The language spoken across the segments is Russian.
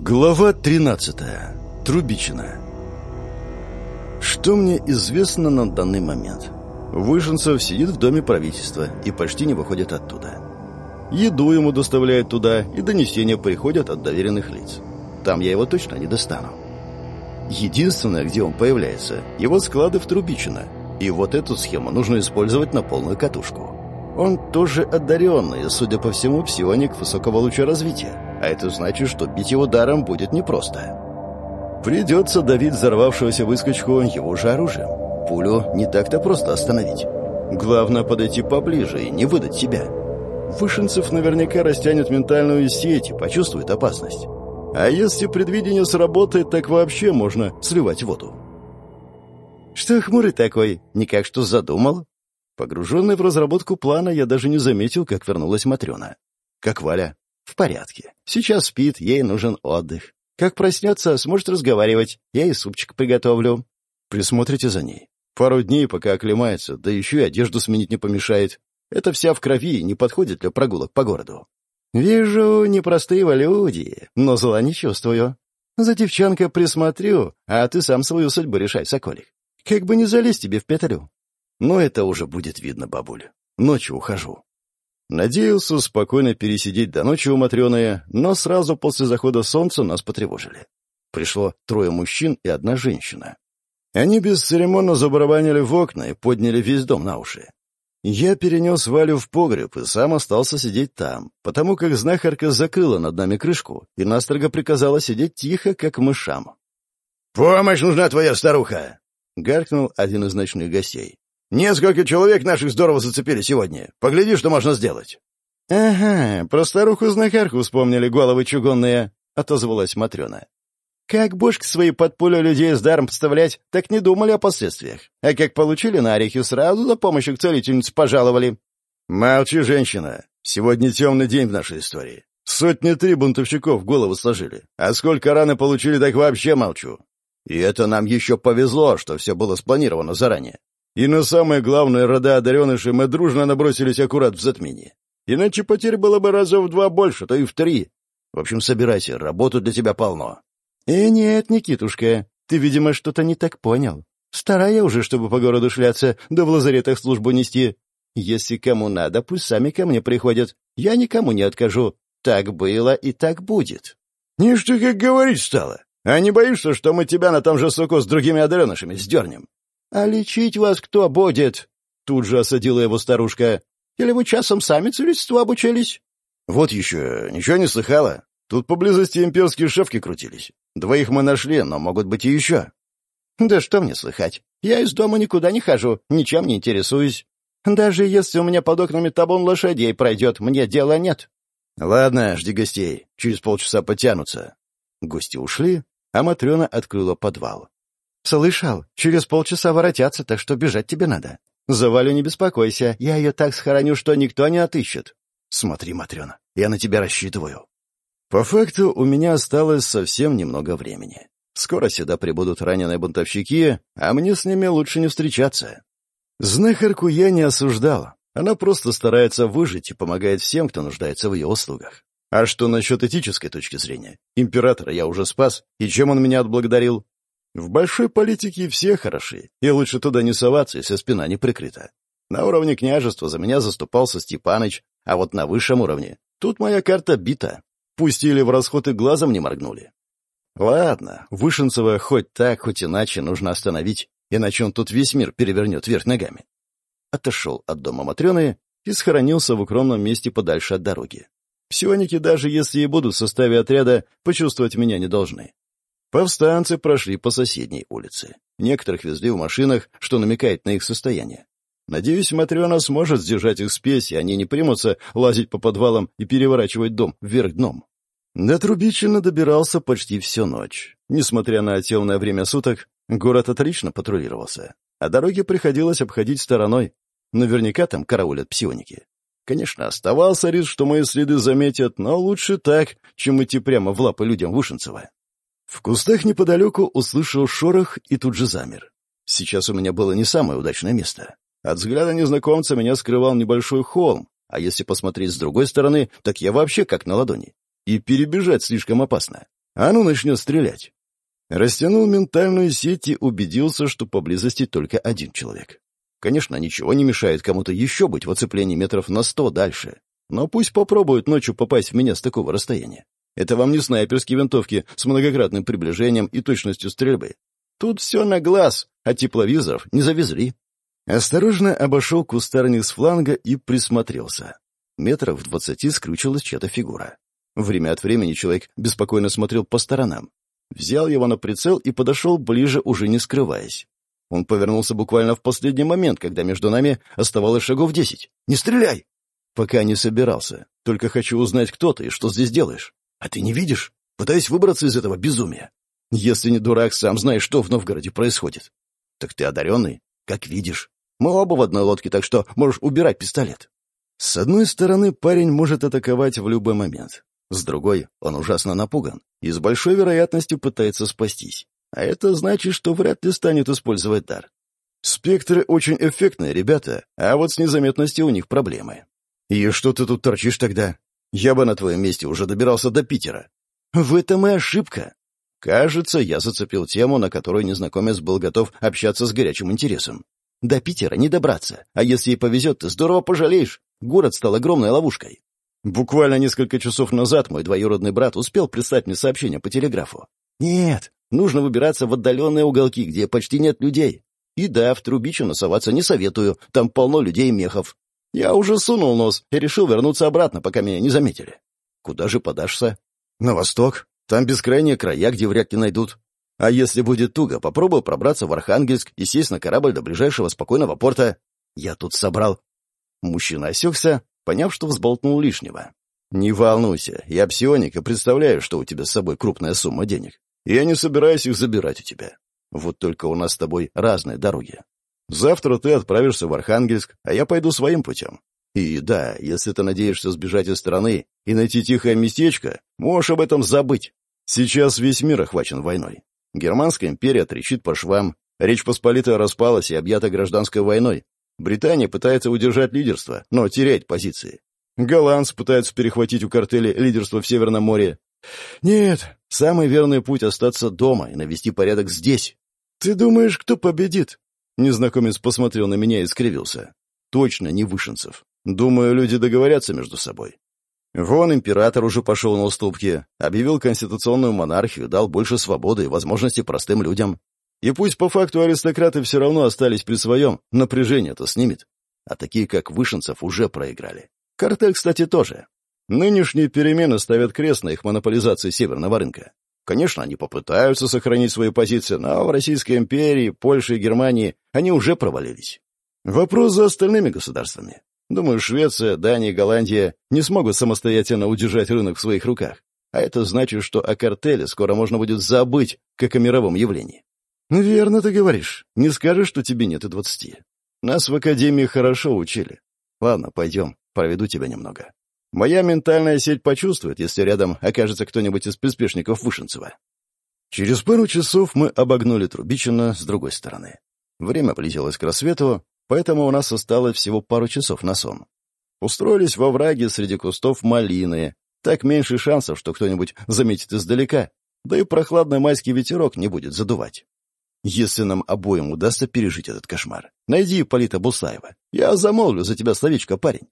Глава 13. Трубичина. Что мне известно на данный момент? Вышенцев сидит в доме правительства и почти не выходит оттуда. Еду ему доставляют туда, и донесения приходят от доверенных лиц. Там я его точно не достану. Единственное, где он появляется, его склады в Трубичино. И вот эту схему нужно использовать на полную катушку. Он тоже одаренный, судя по всему, псионик высокого луча развития. А это значит, что бить его даром будет непросто. Придется давить взорвавшегося выскочку его же оружием. Пулю не так-то просто остановить. Главное подойти поближе и не выдать себя. Вышинцев наверняка растянет ментальную сеть и почувствует опасность. А если предвидение сработает, так вообще можно сливать воду. «Что хмурый такой? Никак что задумал?» Погруженный в разработку плана, я даже не заметил, как вернулась Матрена. «Как Валя?» В порядке. Сейчас спит, ей нужен отдых. Как проснется, сможет разговаривать. Я и супчик приготовлю. Присмотрите за ней. Пару дней, пока оклемается, да еще и одежду сменить не помешает. Это вся в крови не подходит для прогулок по городу. Вижу, непростые вы люди, но зла не чувствую. За девчонкой присмотрю, а ты сам свою судьбу решай, соколик. Как бы не залезть тебе в петлю. Но это уже будет видно, бабуля. Ночью ухожу. Надеялся спокойно пересидеть до ночи у Матрёны, но сразу после захода солнца нас потревожили. Пришло трое мужчин и одна женщина. Они бесцеремонно забарабанили в окна и подняли весь дом на уши. Я перенес Валю в погреб и сам остался сидеть там, потому как знахарка закрыла над нами крышку и настрого приказала сидеть тихо, как мышам. «Помощь нужна твоя старуха!» — гаркнул один из ночных гостей. Несколько человек наших здорово зацепили сегодня. Погляди, что можно сделать». «Ага, про старуху-знахарку вспомнили головы чугунные», — отозвалась Матрена. «Как бошки свои под пулю людей с даром подставлять, так не думали о последствиях. А как получили на орехи, сразу за помощью к целительнице пожаловали». «Молчи, женщина. Сегодня темный день в нашей истории. Сотни три бунтовщиков голову сложили. А сколько раны получили, так вообще молчу. И это нам еще повезло, что все было спланировано заранее. И на самое главное, рода одаренышей мы дружно набросились аккурат в затмении. Иначе потерь было бы раза в два больше, то и в три. В общем, собирайся, работы для тебя полно. «Э, нет, Никитушка, ты, видимо, что-то не так понял. Старая уже, чтобы по городу шляться, да в лазаретах службу нести. Если кому надо, пусть сами ко мне приходят. Я никому не откажу. Так было и так будет». «Ниш как говорить стало. А не боишься, что мы тебя на том же суку с другими одаренышами сдернем? «А лечить вас кто будет?» Тут же осадила его старушка. «Или вы часом сами целительству обучились?» «Вот еще, ничего не слыхала. Тут поблизости имперские шефки крутились. Двоих мы нашли, но могут быть и еще». «Да что мне слыхать? Я из дома никуда не хожу, ничем не интересуюсь. Даже если у меня под окнами табун лошадей пройдет, мне дела нет». «Ладно, жди гостей. Через полчаса потянутся». Гости ушли, а Матрена открыла подвал. «Слышал, через полчаса воротятся, так что бежать тебе надо. За Валю не беспокойся, я ее так схороню, что никто не отыщет». «Смотри, Матрена, я на тебя рассчитываю». По факту, у меня осталось совсем немного времени. Скоро сюда прибудут раненые бунтовщики, а мне с ними лучше не встречаться. Знахарку я не осуждал. Она просто старается выжить и помогает всем, кто нуждается в ее услугах. А что насчет этической точки зрения? Императора я уже спас, и чем он меня отблагодарил? В большой политике все хороши, и лучше туда не соваться, если спина не прикрыта. На уровне княжества за меня заступался Степаныч, а вот на высшем уровне тут моя карта бита. Пустили в расход и глазом не моргнули. Ладно, Вышинцева хоть так, хоть иначе нужно остановить, иначе он тут весь мир перевернет вверх ногами. Отошел от дома Матрены и схоронился в укромном месте подальше от дороги. Псионики, даже если и будут в составе отряда, почувствовать меня не должны. Повстанцы прошли по соседней улице. Некоторых везли в машинах, что намекает на их состояние. Надеюсь, Матрена сможет сдержать их спесь, и они не примутся лазить по подвалам и переворачивать дом вверх дном. До Трубичина добирался почти всю ночь. Несмотря на темное время суток, город отлично патрулировался, а дороги приходилось обходить стороной. Наверняка там караулят псионики. Конечно, оставался риск, что мои следы заметят, но лучше так, чем идти прямо в лапы людям Вышинцева. В кустах неподалеку услышал шорох и тут же замер. Сейчас у меня было не самое удачное место. От взгляда незнакомца меня скрывал небольшой холм, а если посмотреть с другой стороны, так я вообще как на ладони. И перебежать слишком опасно. А ну начнет стрелять. Растянул ментальную сеть и убедился, что поблизости только один человек. Конечно, ничего не мешает кому-то еще быть в оцеплении метров на сто дальше. Но пусть попробуют ночью попасть в меня с такого расстояния. Это вам не снайперские винтовки с многократным приближением и точностью стрельбы. Тут все на глаз, а тепловизоров не завезли. Осторожно обошел кустарник с фланга и присмотрелся. Метров в двадцати скрючилась чья-то фигура. Время от времени человек беспокойно смотрел по сторонам. Взял его на прицел и подошел ближе, уже не скрываясь. Он повернулся буквально в последний момент, когда между нами оставалось шагов десять. «Не стреляй!» «Пока не собирался. Только хочу узнать, кто ты и что здесь делаешь. А ты не видишь? Пытаюсь выбраться из этого безумия. Если не дурак, сам знаешь, что в Новгороде происходит. Так ты одаренный, как видишь. Мы оба в одной лодке, так что можешь убирать пистолет. С одной стороны, парень может атаковать в любой момент. С другой, он ужасно напуган и с большой вероятностью пытается спастись. А это значит, что вряд ли станет использовать дар. Спектры очень эффектные ребята, а вот с незаметностью у них проблемы. И что ты тут торчишь тогда? Я бы на твоем месте уже добирался до Питера. В этом и ошибка. Кажется, я зацепил тему, на которую незнакомец был готов общаться с горячим интересом. До Питера не добраться, а если и повезет, ты здорово пожалеешь. Город стал огромной ловушкой. Буквально несколько часов назад мой двоюродный брат успел прислать мне сообщение по телеграфу. Нет, нужно выбираться в отдаленные уголки, где почти нет людей. И да, в Трубичу насоваться не советую, там полно людей и мехов. Я уже сунул нос и решил вернуться обратно, пока меня не заметили. Куда же подашься? На восток. Там бескрайние края, где вряд ли найдут. А если будет туго, попробую пробраться в Архангельск и сесть на корабль до ближайшего спокойного порта. Я тут собрал. Мужчина осекся, поняв, что взболтнул лишнего. «Не волнуйся, я псионик и представляю, что у тебя с собой крупная сумма денег. Я не собираюсь их забирать у тебя. Вот только у нас с тобой разные дороги. Завтра ты отправишься в Архангельск, а я пойду своим путем. И да, если ты надеешься сбежать из страны и найти тихое местечко, можешь об этом забыть. Сейчас весь мир охвачен войной. Германская империя трещит по швам, Речь Посполитая распалась и объята гражданской войной. Британия пытается удержать лидерство, но теряет позиции. Голландцы пытаются перехватить у картеля лидерство в Северном море. Нет, самый верный путь — остаться дома и навести порядок здесь. Ты думаешь, кто победит? Незнакомец посмотрел на меня и скривился. Точно не Вышинцев. Думаю, люди договорятся между собой. Вон император уже пошел на уступки, объявил конституционную монархию, дал больше свободы и возможности простым людям. И пусть по факту аристократы все равно остались при своем, напряжение-то снимет. А такие, как Вышинцев, уже проиграли. Картель, кстати, тоже. Нынешние перемены ставят крест на их монополизации северного рынка. Конечно, они попытаются сохранить свои позиции, но в Российской империи, Польше и Германии они уже провалились. Вопрос за остальными государствами. Думаю, Швеция, Дания и Голландия не смогут самостоятельно удержать рынок в своих руках. А это значит, что о картеле скоро можно будет забыть, как о мировом явлении. «Верно ты говоришь. Не скажешь, что тебе нет и двадцати. Нас в Академии хорошо учили. Ладно, пойдем, проведу тебя немного. Моя ментальная сеть почувствует, если рядом окажется кто-нибудь из приспешников Вышинцева». Через пару часов мы обогнули Трубичино с другой стороны. Время близилось к рассвету, поэтому у нас осталось всего пару часов на сон. Устроились во враге среди кустов малины. Так меньше шансов, что кто-нибудь заметит издалека, да и прохладный майский ветерок не будет задувать. Если нам обоим удастся пережить этот кошмар, найди Полита Бусаева. Я замолвлю за тебя словечко, парень.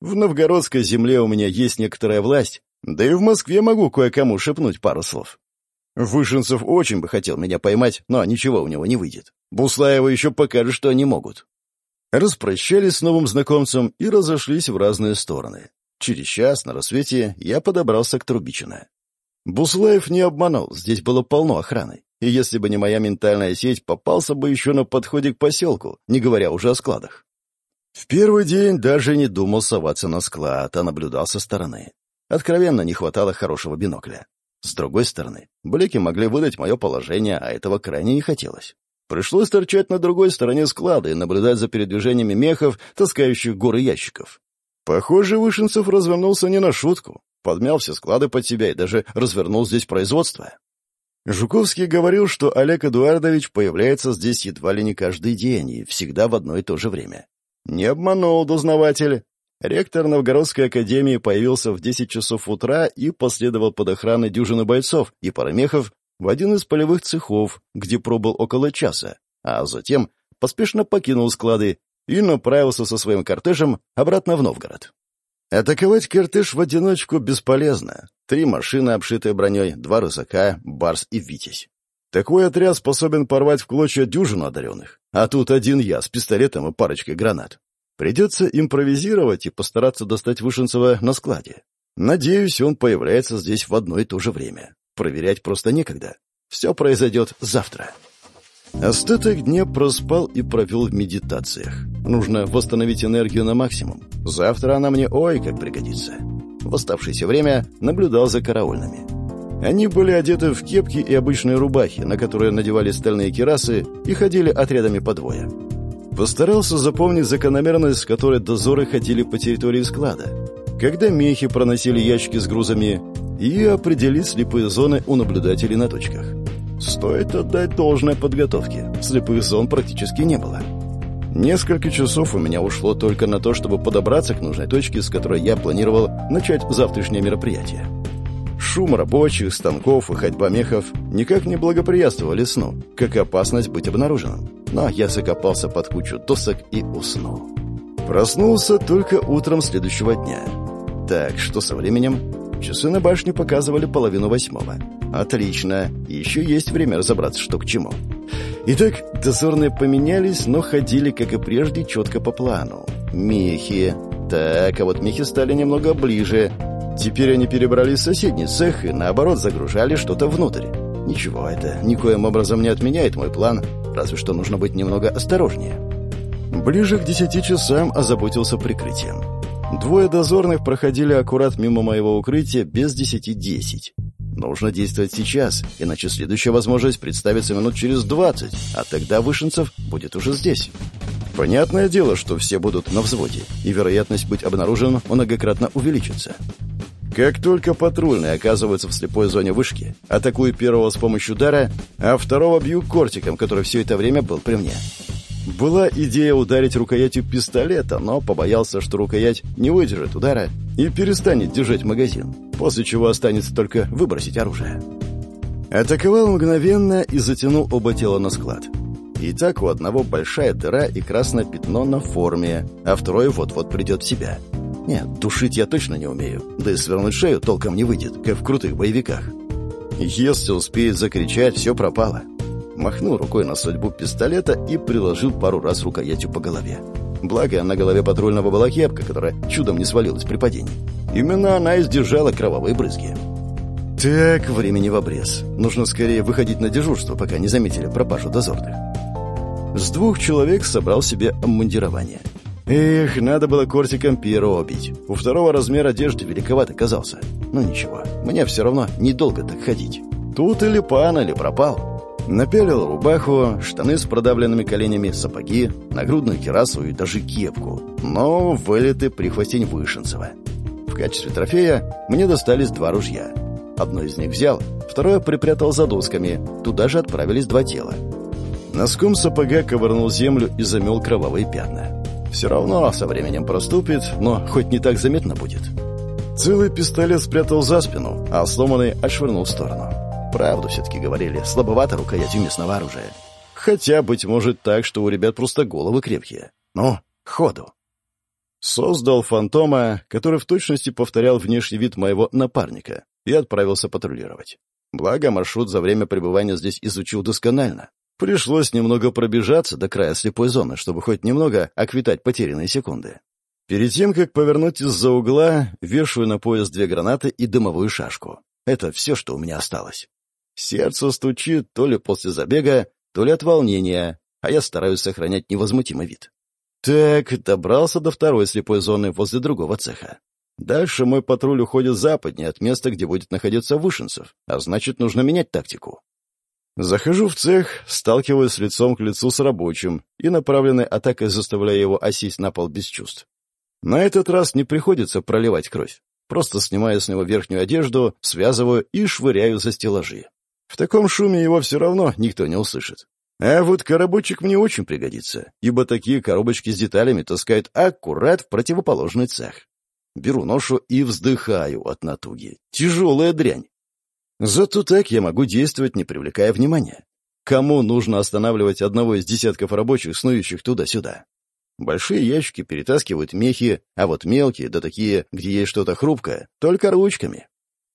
В новгородской земле у меня есть некоторая власть, да и в Москве могу кое-кому шепнуть пару слов. Вышинцев очень бы хотел меня поймать, но ничего у него не выйдет. Буслаева еще покажет, что они могут. Распрощались с новым знакомцем и разошлись в разные стороны. Через час на рассвете я подобрался к Трубичино. Буслаев не обманул, здесь было полно охраны. И если бы не моя ментальная сеть, попался бы еще на подходе к поселку, не говоря уже о складах. В первый день даже не думал соваться на склад, а наблюдал со стороны. Откровенно не хватало хорошего бинокля. С другой стороны, блики могли выдать мое положение, а этого крайне не хотелось. Пришлось торчать на другой стороне склада и наблюдать за передвижениями мехов, таскающих горы ящиков. Похоже, Вышинцев развернулся не на шутку. Подмял все склады под себя и даже развернул здесь производство. Жуковский говорил, что Олег Эдуардович появляется здесь едва ли не каждый день и всегда в одно и то же время. Не обманул дознаватель. Ректор Новгородской академии появился в 10 часов утра и последовал под охраной дюжины бойцов и парамехов в один из полевых цехов, где пробыл около часа, а затем поспешно покинул склады и направился со своим кортежем обратно в Новгород. Атаковать кортеж в одиночку бесполезно. Три машины, обшитые броней, два рысака, барс и витязь. Такой отряд способен порвать в клочья дюжину одаренных, а тут один я с пистолетом и парочкой гранат. Придется импровизировать и постараться достать Вышинцева на складе. Надеюсь, он появляется здесь в одно и то же время. Проверять просто некогда. Все произойдет завтра. Остаток дня проспал и провел в медитациях. Нужно восстановить энергию на максимум. Завтра она мне ой как пригодится. В оставшееся время наблюдал за караульными. Они были одеты в кепки и обычные рубахи, на которые надевали стальные кирасы и ходили отрядами по двое. Постарался запомнить закономерность, с которой дозоры ходили по территории склада. Когда мехи проносили ящики с грузами, и определить слепые зоны у наблюдателей на точках. Стоит отдать должное подготовке. Слепых зон практически не было. Несколько часов у меня ушло только на то, чтобы подобраться к нужной точке, с которой я планировал начать завтрашнее мероприятие. Шум рабочих, станков и ходьба мехов никак не благоприятствовали сну, как и опасность быть обнаруженным. Но я закопался под кучу досок и уснул. Проснулся только утром следующего дня. Так, что со временем? Часы на башне показывали половину восьмого. Отлично, еще есть время разобраться, что к чему. Итак, дозорные поменялись, но ходили, как и прежде, четко по плану. Мехи. Так, а вот мехи стали немного ближе. Теперь они перебрались в соседний цех и, наоборот, загружали что-то внутрь. Ничего, это никоим образом не отменяет мой план, разве что нужно быть немного осторожнее. Ближе к десяти часам озаботился прикрытием. Двое дозорных проходили аккурат мимо моего укрытия без десяти десять. Нужно действовать сейчас, иначе следующая возможность представится минут через двадцать, а тогда Вышинцев будет уже здесь. Понятное дело, что все будут на взводе, и вероятность быть обнаруженным многократно увеличится. Как только патрульные оказываются в слепой зоне вышки, атакую первого с помощью удара, а второго бью кортиком, который все это время был при мне. Была идея ударить рукоятью пистолета, но побоялся, что рукоять не выдержит удара и перестанет держать магазин, после чего останется только выбросить оружие. Атаковал мгновенно и затянул оба тела на склад. И так у одного большая дыра и красное пятно на форме, а второй вот-вот придет в себя. Нет, душить я точно не умею, да и свернуть шею толком не выйдет, как в крутых боевиках. Если успеет закричать, все пропало махнул рукой на судьбу пистолета и приложил пару раз рукоятью по голове. Благо, на голове патрульного была кепка, которая чудом не свалилась при падении. Именно она и сдержала кровавые брызги. Так, времени в обрез. Нужно скорее выходить на дежурство, пока не заметили пропажу дозорных. С двух человек собрал себе обмундирование. Эх, надо было кортиком первого бить. У второго размер одежды великоват оказался. Но ничего, мне все равно недолго так ходить. Тут или пан, или пропал. Напялил рубаху, штаны с продавленными коленями, сапоги, нагрудную кирасу и даже кепку. Но вылеты прихвостень Вышинцева. В качестве трофея мне достались два ружья. Одно из них взял, второе припрятал за досками. Туда же отправились два тела. Носком сапога ковырнул землю и замел кровавые пятна. Все равно со временем проступит, но хоть не так заметно будет. Целый пистолет спрятал за спину, а сломанный отшвырнул в сторону. Правду все-таки говорили, слабовато рукоятью местного оружия. Хотя, быть может, так, что у ребят просто головы крепкие. Ну, ходу. Создал фантома, который в точности повторял внешний вид моего напарника, и отправился патрулировать. Благо, маршрут за время пребывания здесь изучил досконально. Пришлось немного пробежаться до края слепой зоны, чтобы хоть немного оквитать потерянные секунды. Перед тем, как повернуть из-за угла, вешаю на пояс две гранаты и дымовую шашку. Это все, что у меня осталось. Сердце стучит то ли после забега, то ли от волнения, а я стараюсь сохранять невозмутимый вид. Так, добрался до второй слепой зоны возле другого цеха. Дальше мой патруль уходит западнее от места, где будет находиться Вышинцев, а значит, нужно менять тактику. Захожу в цех, сталкиваюсь лицом к лицу с рабочим и направленной атакой заставляю его осесть на пол без чувств. На этот раз не приходится проливать кровь. Просто снимаю с него верхнюю одежду, связываю и швыряю за стеллажи. В таком шуме его все равно никто не услышит. А вот коробочек мне очень пригодится, ибо такие коробочки с деталями таскают аккурат в противоположный цех. Беру ношу и вздыхаю от натуги. Тяжелая дрянь. Зато так я могу действовать, не привлекая внимания. Кому нужно останавливать одного из десятков рабочих, снующих туда-сюда? Большие ящики перетаскивают мехи, а вот мелкие, да такие, где есть что-то хрупкое, только ручками.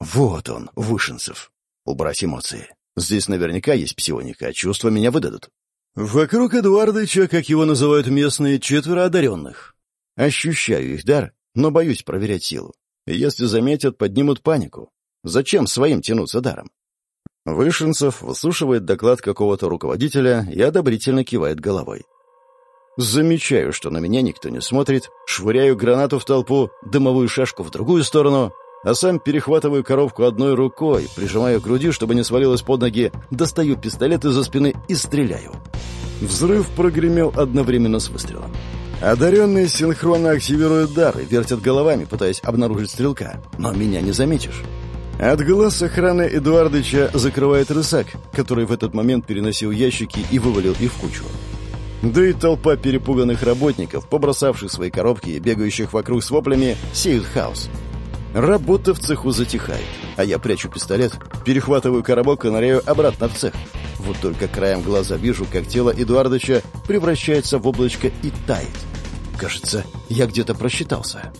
Вот он, Вышинцев. Убрать эмоции. Здесь наверняка есть псионика, а чувства меня выдадут. Вокруг Эдуардыча, как его называют местные, четверо одаренных. Ощущаю их дар, но боюсь проверять силу. Если заметят, поднимут панику. Зачем своим тянуться даром? Вышинцев выслушивает доклад какого-то руководителя и одобрительно кивает головой. Замечаю, что на меня никто не смотрит, швыряю гранату в толпу, дымовую шашку в другую сторону, а сам перехватываю коровку одной рукой, прижимаю к груди, чтобы не свалилась под ноги, достаю пистолет из-за спины и стреляю. Взрыв прогремел одновременно с выстрелом. Одаренные синхронно активируют дары, вертят головами, пытаясь обнаружить стрелка, но меня не заметишь. От глаз охраны Эдуардыча закрывает рысак, который в этот момент переносил ящики и вывалил их в кучу. Да и толпа перепуганных работников, побросавших свои коробки и бегающих вокруг с воплями, сеют хаос. Работа в цеху затихает, а я прячу пистолет, перехватываю коробок и ныряю обратно в цех. Вот только краем глаза вижу, как тело Эдуардыча превращается в облачко и тает. Кажется, я где-то просчитался.